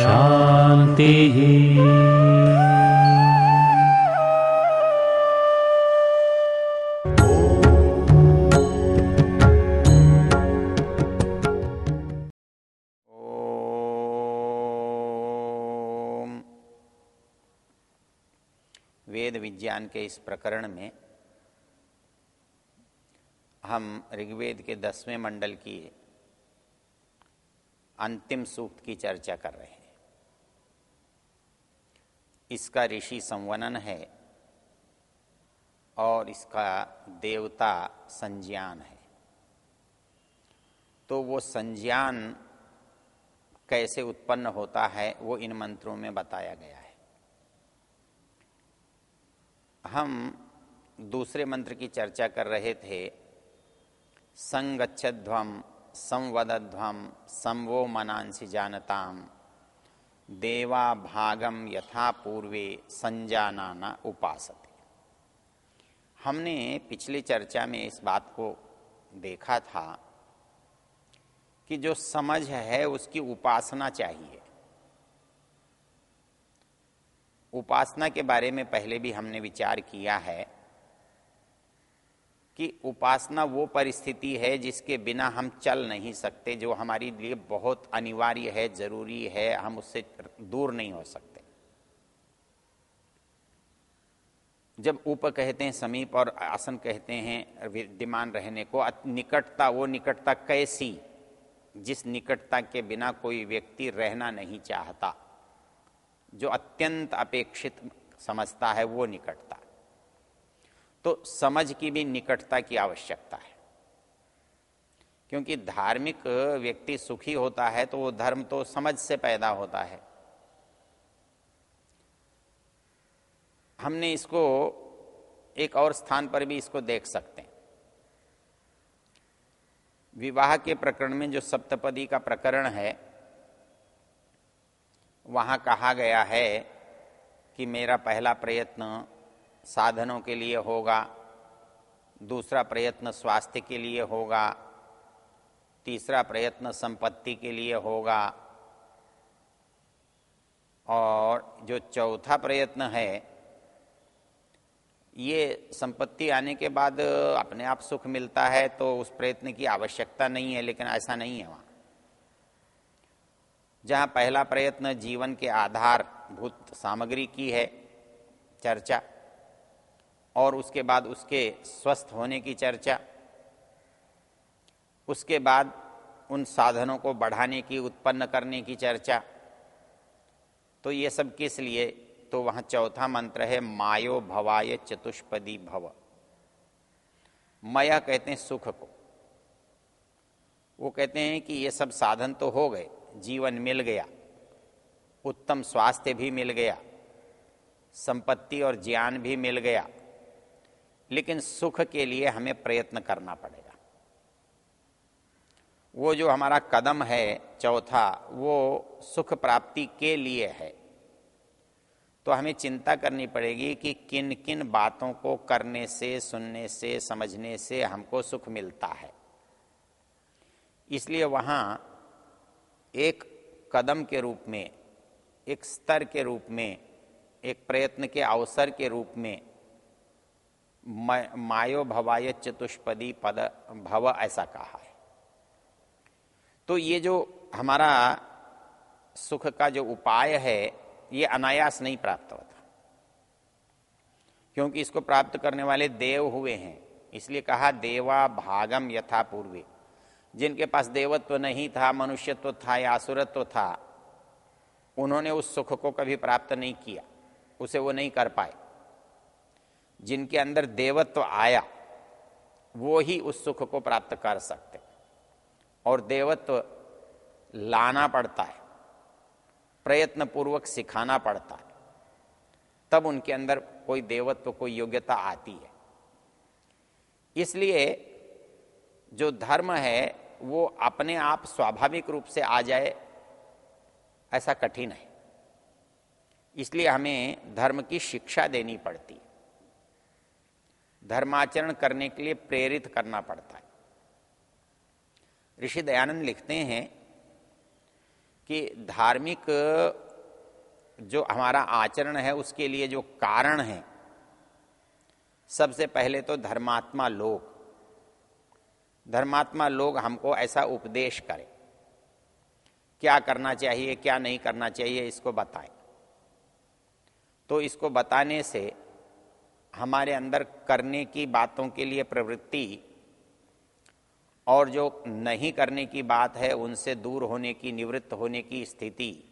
शांति ओम। वेद विज्ञान के इस प्रकरण में हम ऋग्वेद के दसवें मंडल की अंतिम सूक्त की चर्चा कर रहे हैं। इसका ऋषि संवनन है और इसका देवता संज्ञान है। तो वो संज्ञान कैसे उत्पन्न होता है, वो इन मंत्रों में बताया गया है। हम दूसरे मंत्र की चर्चा कर रहे थे संगच्छध्वम संवदध्वम संवो मनांसी जानताम देवा भागम यथा पूर्वे संजानाना उपासते। हमने पिछली चर्चा में इस बात को देखा था कि जो समझ है उसकी उपासना चाहिए। उपासना के बारे में पहले भी हमने विचार किया है कि उपासना वो परिस्थिति है जिसके बिना हम चल नहीं सकते, जो हमारे लिए बहुत अनिवार्य है, ज़रूरी है, हम उससे दूर नहीं हो सकते। जब उप कहते हैं, समीप और आसन कहते हैं, विद्यमान रहने को निकटता, वो निकटता कैसी? जिस निकटता के बिना कोई व्यक्ति रहना नहीं चाहता, जो अत्यंत अपेक्षित समझता है, वो निकटता। तो समझ की भी निकटता की आवश्यकता है। क्योंकि धार्मिक व्यक्ति सुखी होता है तो वो धर्म तो समझ से पैदा होता है। हमने इसको एक और स्थान पर भी इसको देख सकते हैं। विवाह के प्रकरण में जो सप्तपदी का प्रकरण है, वहाँ कहा गया है कि मेरा पहला प्रयत्न साधनों के लिए होगा, दूसरा प्रयत्न स्वास्थ्य के लिए होगा, तीसरा प्रयत्न संपत्ति के लिए होगा, और जो चौथा प्रयत्न है, ये संपत्ति आने के बाद अपने आप सुख मिलता है तो उस प्रयत्न की आवश्यकता नहीं है, लेकिन ऐसा नहीं है वहाँ। जहाँ पहला प्रयत्न जीवन के आधारभूत सामग्री की है, चर्चा और उसके बाद उसके स्वस्थ होने की चर्चा, उसके बाद उन साधनों को बढ़ाने की, उत्पन्न करने की चर्चा। तो ये सब किस लिए? तो वहाँ चौथा मंत्र है, मायो भवाय चतुष्पदी भव। मया कहते हैं सुख को। वो कहते हैं कि ये सब साधन तो हो गए, जीवन मिल गया, उत्तम स्वास्थ्य भी मिल गया, संपत्ति और ज्ञान भी मिल गया लेकिन सुख के लिए हमें प्रयत्न करना पड़ेगा। वो जो हमारा कदम है, चौथा, वो सुख प्राप्ति के लिए है। तो हमें चिंता करनी पड़ेगी कि किन किन बातों को करने से, सुनने से, समझने से हमको सुख मिलता है। इसलिए वहाँ एक कदम के रूप में, एक स्तर के रूप में, एक प्रयत्न के अवसर के रूप में मायो भवाय चतुष्पदी पद भव ऐसा कहा है। तो ये जो हमारा सुख का जो उपाय है, ये अनायास नहीं प्राप्त होता। क्योंकि इसको प्राप्त करने वाले देव हुए हैं। इसलिए कहा देवा भागम यथा पूर्वे। जिनके पास देवत्व नहीं था, मनुष्यत्व था या असुरत्व था, उन्होंने उस सुख को कभी प्राप्त नहीं किया। उसे वो नहीं कर पाए। जिनके अंदर देवत्व आया, वो ही उस सुख को प्राप्त कर सकते और देवत्व लाना पड़ता है प्रयत्न पूर्वक सिखाना पड़ता है। तब उनके अंदर कोई देवत्व, कोई योग्यता आती है। इसलिए जो धर्म है, वो अपने आप स्वाभाविक रूप से आ जाए, ऐसा कठिन है। इसलिए हमें धर्म की शिक्षा देनी पड़ती है। धर्माचरण करने के लिए प्रेरित करना पड़ता है। ऋषि दयानंद लिखते हैं कि धार्मिक जो हमारा आचरण है, उसके लिए जो कारण है, सबसे पहले तो धर्मात्मा लोग। धर्मात्मा लोग हमको ऐसा उपदेश करें, क्या करना चाहिए, क्या नहीं करना चाहिए, इसको बताएँ। तो इसको बताने से हमारे अंदर करने की बातों के लिए प्रवृत्ति और जो नहीं करने की बात है, उनसे दूर होने की, निवृत्त होने की स्थिति,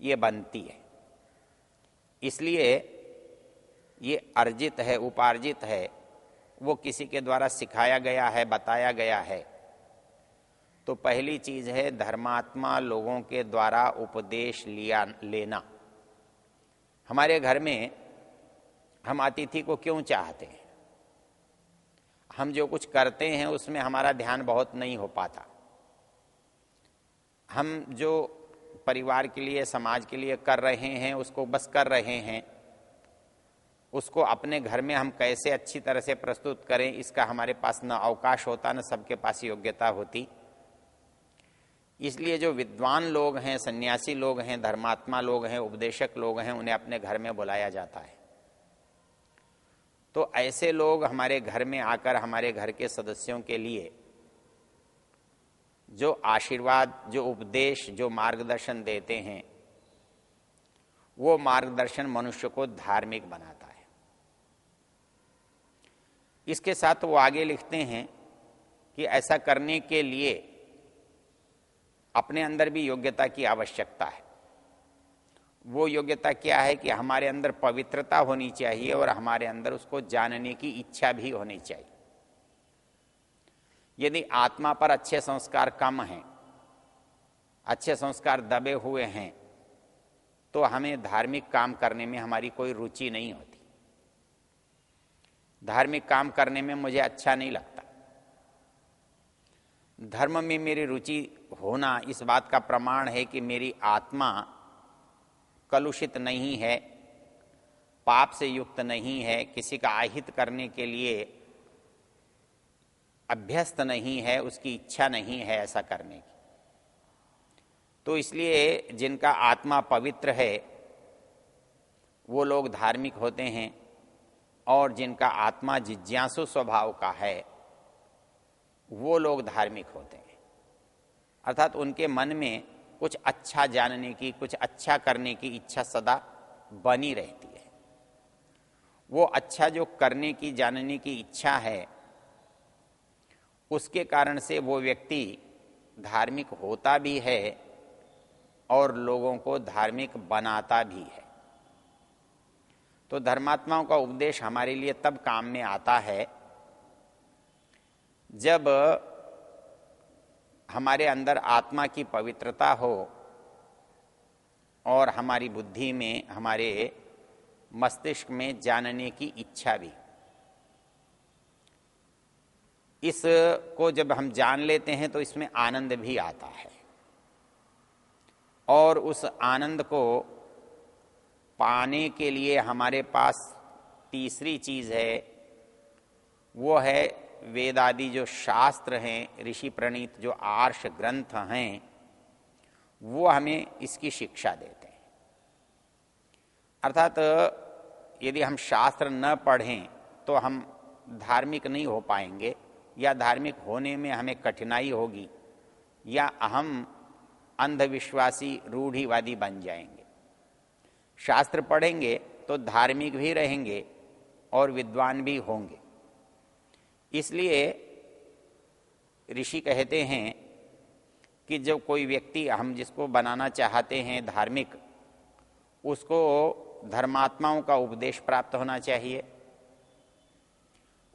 ये बनती है। इसलिए ये अर्जित है, उपार्जित है, वो किसी के द्वारा सिखाया गया है, बताया गया है। तो पहली चीज़ है धर्मात्मा लोगों के द्वारा उपदेश लिया, लेना। हमारे घर में हम अतिथि को क्यों चाहते हैं? हम जो कुछ करते हैं, उसमें हमारा ध्यान बहुत नहीं हो पाता। हम जो परिवार के लिए, समाज के लिए कर रहे हैं, उसको बस कर रहे हैं, उसको अपने घर में हम कैसे अच्छी तरह से प्रस्तुत करें, इसका हमारे पास न अवकाश होता, न सबके पास योग्यता होती। इसलिए जो विद्वान लोग हैं, सन्यासी लोग हैं, धर्मात्मा लोग हैं, उपदेशक लोग हैं, उन्हें अपने घर में बुलाया जाता है। तो ऐसे लोग हमारे घर में आकर हमारे घर के सदस्यों के लिए जो आशीर्वाद, जो उपदेश, जो मार्गदर्शन देते हैं, वो मार्गदर्शन मनुष्य को धार्मिक बनाता है। इसके साथ वो आगे लिखते हैं कि ऐसा करने के लिए अपने अंदर भी योग्यता की आवश्यकता है। वो योग्यता क्या है कि हमारे अंदर पवित्रता होनी चाहिए और हमारे अंदर उसको जानने की इच्छा भी होनी चाहिए। यदि आत्मा पर अच्छे संस्कार कम हैं, अच्छे संस्कार दबे हुए हैं तो हमें धार्मिक काम करने में हमारी कोई रुचि नहीं होती। धार्मिक काम करने में मुझे अच्छा नहीं लगता। धर्म में मेरी रुचि होना इस बात का प्रमाण है कि मेरी आत्मा कलुषित नहीं है, पाप से युक्त नहीं है, किसी का आहित करने के लिए अभ्यस्त नहीं है, उसकी इच्छा नहीं है ऐसा करने की। तो इसलिए जिनका आत्मा पवित्र है, वो लोग धार्मिक होते हैं और जिनका आत्मा जिज्ञासु स्वभाव का है, वो लोग धार्मिक होते हैं। अर्थात उनके मन में कुछ अच्छा जानने की, कुछ अच्छा करने की इच्छा सदा बनी रहती है। वो अच्छा जो करने की, जानने की इच्छा है, उसके कारण से वो व्यक्ति धार्मिक होता भी है और लोगों को धार्मिक बनाता भी है। तो धर्मात्माओं का उपदेश हमारे लिए तब काम में आता है जब हमारे अंदर आत्मा की पवित्रता हो और हमारी बुद्धि में, हमारे मस्तिष्क में जानने की इच्छा भी। इस को जब हम जान लेते हैं तो इसमें आनंद भी आता है। और उस आनंद को पाने के लिए हमारे पास तीसरी चीज़ है, वो है वेद आदि जो शास्त्र हैं, ऋषि प्रणीत जो आर्ष ग्रंथ हैं, वो हमें इसकी शिक्षा देते हैं। अर्थात यदि हम शास्त्र न पढ़ें तो हम धार्मिक नहीं हो पाएँगे, या धार्मिक होने में हमें कठिनाई होगी, या हम अंधविश्वासी रूढ़िवादी बन जाएँगे। शास्त्र पढ़ेंगे तो धार्मिक भी रहेंगे और विद्वान भी होंगे। इसलिए ऋषि कहते हैं कि जब कोई व्यक्ति हम जिसको बनाना चाहते हैं धार्मिक, उसको धर्मात्माओं का उपदेश प्राप्त होना चाहिए।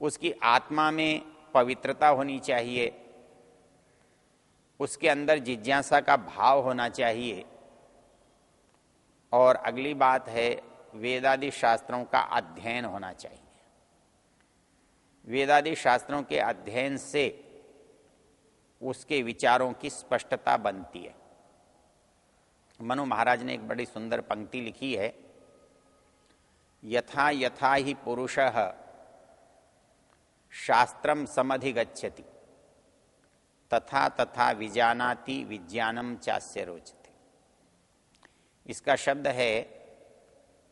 उसकी आत्मा में पवित्रता होनी चाहिए। उसके अंदर जिज्ञासा का भाव होना चाहिए। और अगली बात है वेदादि शास्त्रों का अध्ययन होना चाहिए। वेदादि शास्त्रों के अध्ययन से उसके विचारों की स्पष्टता बनती है। मनु महाराज ने एक बड़ी सुंदर पंक्ति लिखी है, यथा यथा ही पुरुष शास्त्रम समधिगछति तथा तथा विजानाति विज्ञानम चास्य रोचते। इसका शब्द है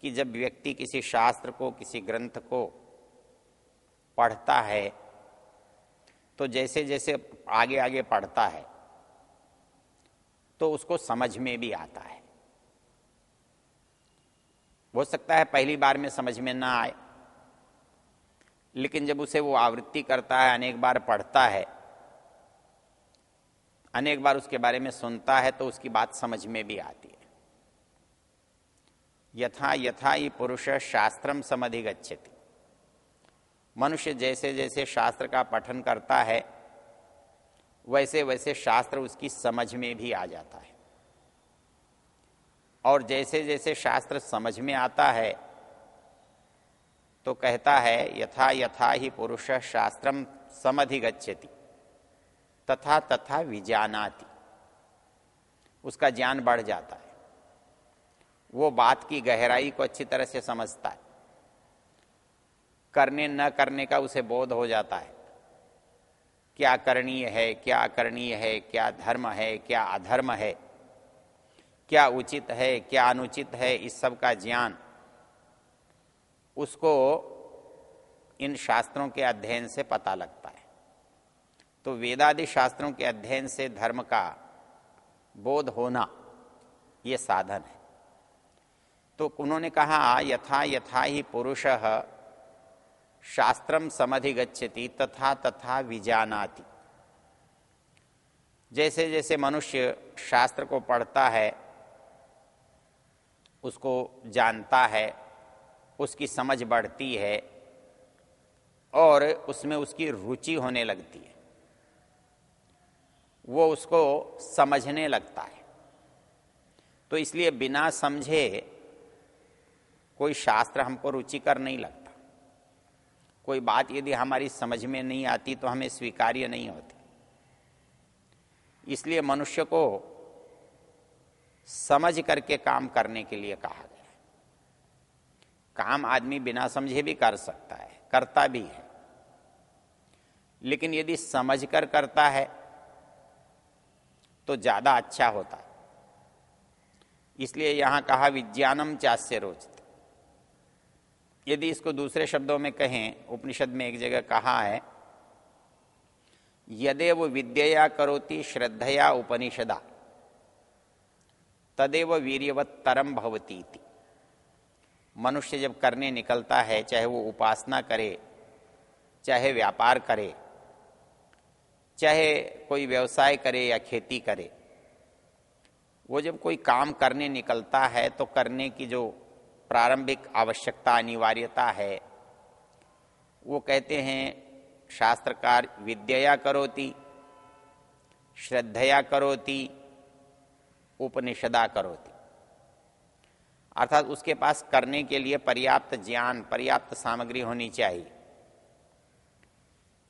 कि जब व्यक्ति किसी शास्त्र को, किसी ग्रंथ को पढ़ता है तो जैसे जैसे आगे आगे पढ़ता है तो उसको समझ में भी आता है। हो सकता है पहली बार में समझ में ना आए, लेकिन जब उसे वो आवृत्ति करता है, अनेक बार पढ़ता है, अनेक बार उसके बारे में सुनता है तो उसकी बात समझ में भी आती है। यथा यथा ही पुरुष शास्त्रम समधिगछति मनुष्य जैसे जैसे शास्त्र का पठन करता है, वैसे वैसे शास्त्र उसकी समझ में भी आ जाता है। और जैसे जैसे शास्त्र समझ में आता है तो कहता है, यथा यथा ही पुरुष शास्त्रम समधिगछति तथा तथा विजानाति। उसका ज्ञान बढ़ जाता है। वो बात की गहराई को अच्छी तरह से समझता है। करने न करने का उसे बोध हो जाता है। क्या करणीय है, क्या अकरणीय है, क्या धर्म है, क्या अधर्म है? क्या उचित है, क्या अनुचित है? इस सब का ज्ञान। उसको इन शास्त्रों के अध्ययन से पता लगता है। तो वेदादि शास्त्रों के अध्ययन से धर्म का बोध होना ये साधन है। तो उन्होंने कहा, यथा यथा ही पुरुष शास्त्रम समधिगछति तथा तथा विजानाति। जैसे जैसे मनुष्य शास्त्र को पढ़ता है, उसको जानता है, उसकी समझ बढ़ती है, और उसमें उसकी रुचि होने लगती है, वो उसको समझने लगता है। तो इसलिए बिना समझे कोई शास्त्र हमको रुचिकर नहीं लगता। कोई बात यदि हमारी समझ में नहीं आती तो हमें स्वीकार्य नहीं होती। इसलिए मनुष्य को समझ करके काम करने के लिए कहा गया है। काम आदमी बिना समझे भी कर सकता है, करता भी है। लेकिन यदि समझ कर करता है तो ज़्यादा अच्छा होता। है इसलिए यहाँ कहा विज्ञानम चास्य रोचते। यदि इसको दूसरे शब्दों में कहें, उपनिषद में एक जगह कहा है, यदेव विद्या करोति श्रद्धया उपनिषदा, तदेव वीर्यवत्तरम भवती मनुष्य जब करने निकलता है, चाहे वो उपासना करे, चाहे व्यापार करे, चाहे कोई व्यवसाय करे या खेती करे, वो जब कोई काम करने निकलता है तो करने की जो प्रारंभिक आवश्यकता अनिवार्यता है। वो कहते हैं, शास्त्रकार विद्या करोति, श्रद्धया करोति, उपनिषदा करोति। अर्थात उसके पास करने के लिए पर्याप्त ज्ञान, पर्याप्त सामग्री होनी चाहिए।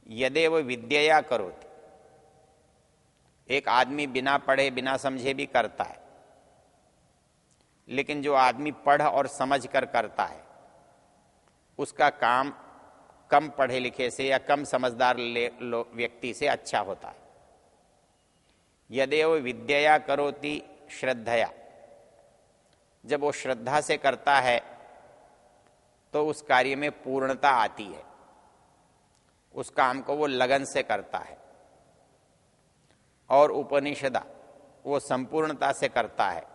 यदेव विद्या करोति, एक आदमी बिना पढ़े, बिना समझे भी करता है लेकिन जो आदमी पढ़ और समझ कर करता है, उसका काम कम पढ़े लिखे से या कम समझदार व्यक्ति से अच्छा होता है। यदि वो विद्या करोति श्रद्धया, जब वो श्रद्धा से करता है तो उस कार्य में पूर्णता आती है। उस काम को वो लगन से करता है। और उपनिषदा वो संपूर्णता से करता है।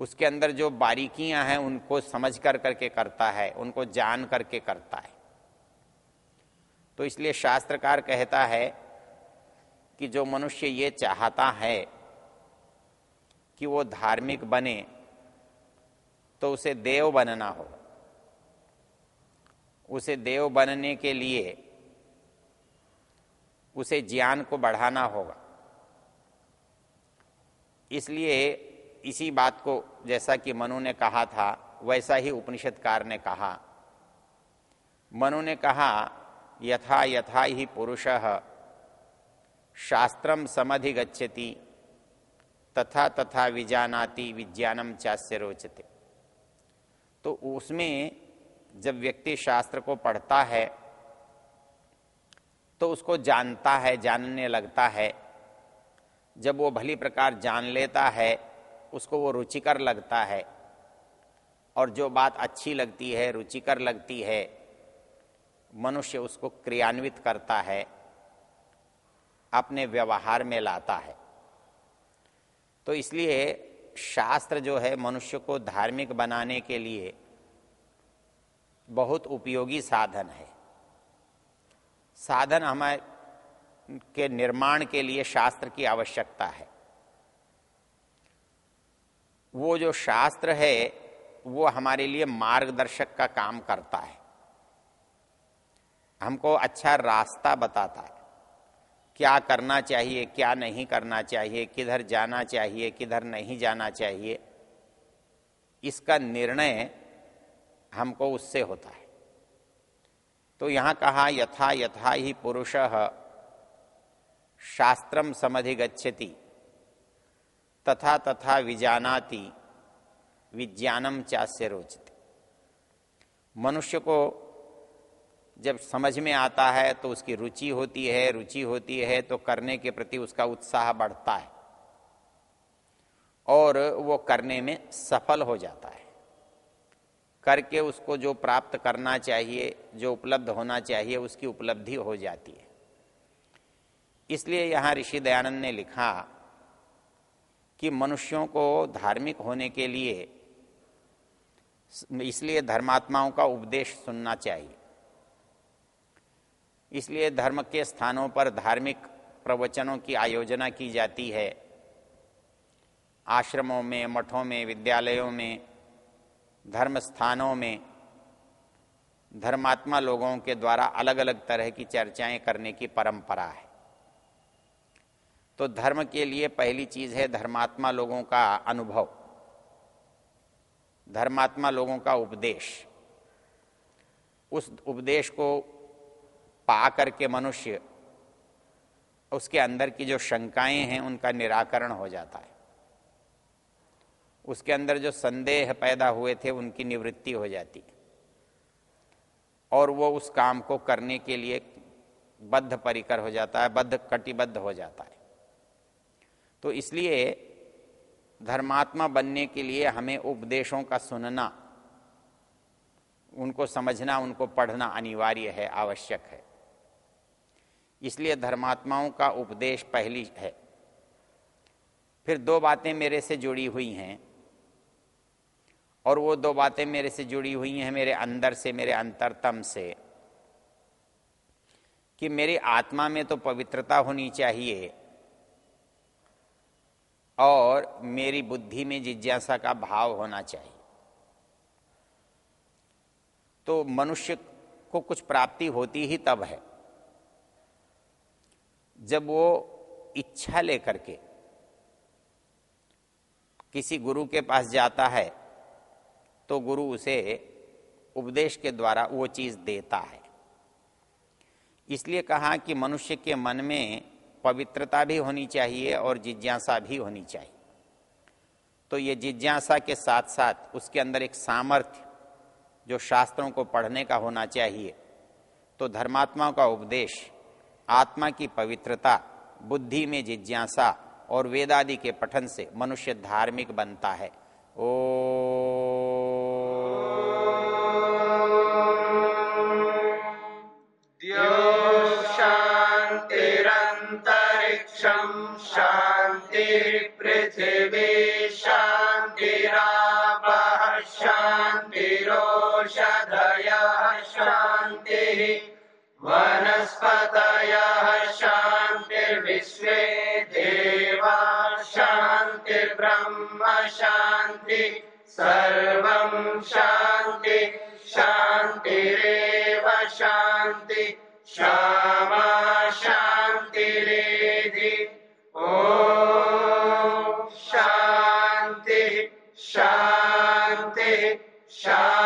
उसके अंदर जो बारीकियाँ हैं, उनको समझ कर करके करता है, उनको जान करके करता है। तो इसलिए शास्त्रकार कहता है कि जो मनुष्य ये चाहता है कि वो धार्मिक बने तो उसे देव बनना हो उसे देव बनने के लिए उसे ज्ञान को बढ़ाना होगा। इसलिए इसी बात को जैसा कि मनु ने कहा था, वैसा ही उपनिषदकार ने कहा। मनु ने कहा, यथा यथा ही पुरुष शास्त्रम समधि गच्छति, तथा तथा विजानाति विज्ञानम चास्य रोचते। तो उसमें जब व्यक्ति शास्त्र को पढ़ता है तो उसको जानता है, जानने लगता है। जब वो भली प्रकार जान लेता है उसको वो रुचिकर लगता है। और जो बात अच्छी लगती है, रुचिकर लगती है, मनुष्य उसको क्रियान्वित करता है, अपने व्यवहार में लाता है। तो इसलिए शास्त्र जो है मनुष्य को धार्मिक बनाने के लिए बहुत उपयोगी साधन है। साधन हमारे के निर्माण के लिए शास्त्र की आवश्यकता है। वो जो शास्त्र है, वो हमारे लिए मार्गदर्शक का काम करता है। हमको अच्छा रास्ता बताता है। क्या करना चाहिए, क्या नहीं करना चाहिए, किधर जाना चाहिए, किधर नहीं जाना चाहिए, इसका निर्णय हमको उससे होता है। तो यहाँ कहा, यथा यथा ही पुरुष शास्त्रम समधिगछति तथा तथा विजानाति, विज्ञानम चास्य रोचते। मनुष्य को जब समझ में आता है तो उसकी रुचि होती है, रुचि होती है तो करने के प्रति उसका उत्साह बढ़ता है और वो करने में सफल हो जाता है। करके उसको जो प्राप्त करना चाहिए, जो उपलब्ध होना चाहिए, उसकी उपलब्धि हो जाती है। इसलिए यहाँ ऋषि दयानंद ने लिखा कि मनुष्यों को धार्मिक होने के लिए इसलिए धर्मात्माओं का उपदेश सुनना चाहिए। इसलिए धर्म के स्थानों पर धार्मिक प्रवचनों की आयोजना की जाती है। आश्रमों में, मठों में, विद्यालयों में धर्म स्थानों में धर्मात्मा लोगों के द्वारा अलग अलग तरह की चर्चाएँ करने की परंपरा है। तो धर्म के लिए पहली चीज़ है धर्मात्मा लोगों का अनुभव। धर्मात्मा लोगों का उपदेश। उस उपदेश को पा करके मनुष्य, उसके अंदर की जो शंकाएँ हैं, उनका निराकरण हो जाता है। उसके अंदर जो संदेह पैदा हुए थे, उनकी निवृत्ति हो जाती है। और वो उस काम को करने के लिए बद्ध परिकर हो जाता है बद्ध कटिबद्ध हो जाता है। तो इसलिए धर्मात्मा बनने के लिए हमें उपदेशों का सुनना, उनको समझना, उनको पढ़ना अनिवार्य है, आवश्यक है। इसलिए धर्मात्माओं का उपदेश पहली है। फिर दो बातें मेरे से जुड़ी हुई हैं, और वो दो बातें मेरे से जुड़ी हुई हैं मेरे अंदर से, मेरे अंतरतम से, कि मेरी आत्मा में तो पवित्रता होनी चाहिए और मेरी बुद्धि में जिज्ञासा का भाव होना चाहिए। तो मनुष्य को कुछ प्राप्ति होती ही तब है। जब वो इच्छा लेकर के किसी गुरु के पास जाता है तो गुरु उसे उपदेश के द्वारा वो चीज़ देता है। इसलिए कहा कि मनुष्य के मन में पवित्रता भी होनी चाहिए और जिज्ञासा भी होनी चाहिए। तो ये जिज्ञासा के साथ साथ उसके अंदर एक सामर्थ्य जो शास्त्रों को पढ़ने का होना चाहिए। तो धर्मात्मा का उपदेश, आत्मा की पवित्रता, बुद्धि में जिज्ञासा और वेदादि के पठन से मनुष्य धार्मिक बनता है। ओ वनस्पतयः शान्तिर्विश्वे देवा शान्तिर्ब्रह्म शान्ति सर्वं शान्ति शान्तिरेव शान्ति क्षमा शान्तिरेधि शान्तिः शान्तिः शान्तिः